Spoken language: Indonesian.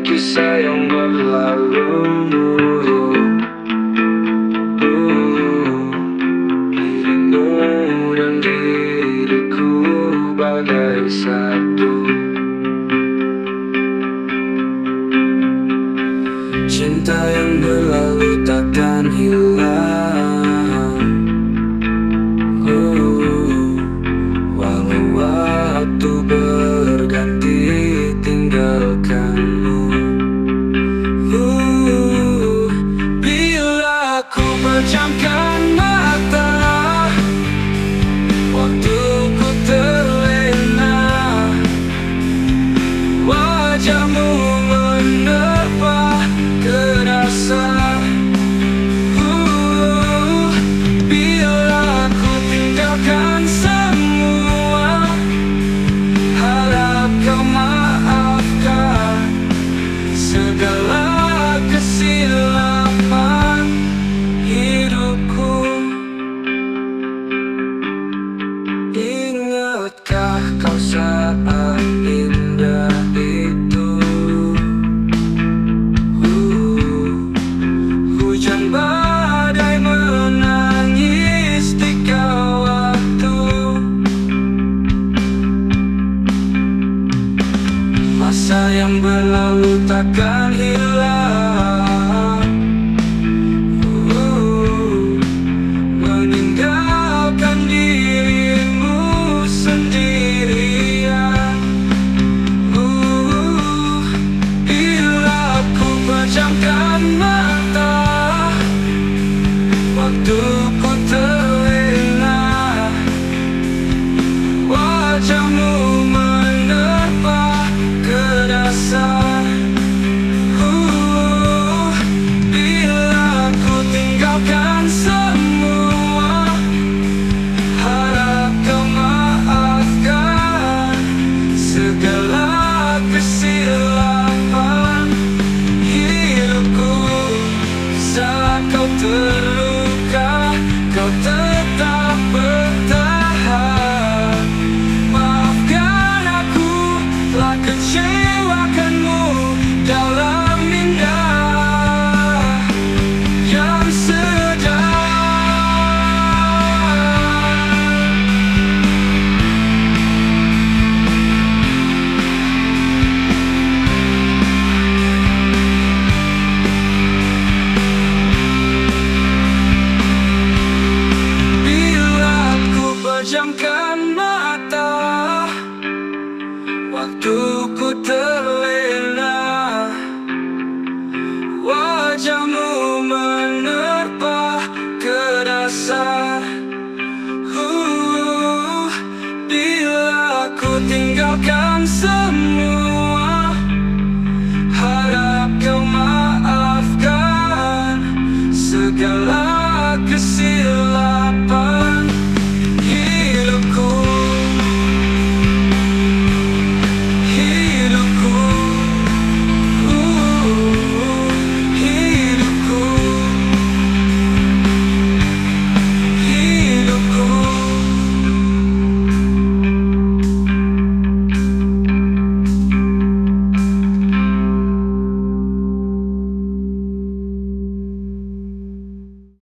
que saiam é do aluno. Pejamkan mata Masa yang berlalu takkan hilang. Uh, Meninggalkan dirimu sendirian. Uh, Bila ku pejamkan mata Waktu Telah kecewakanmu Dalam indah Yang sedang. Bila ku pejamkan Ku terlena. Wajahmu menerpa kerasa. Uh, Bila ku tinggalkan semua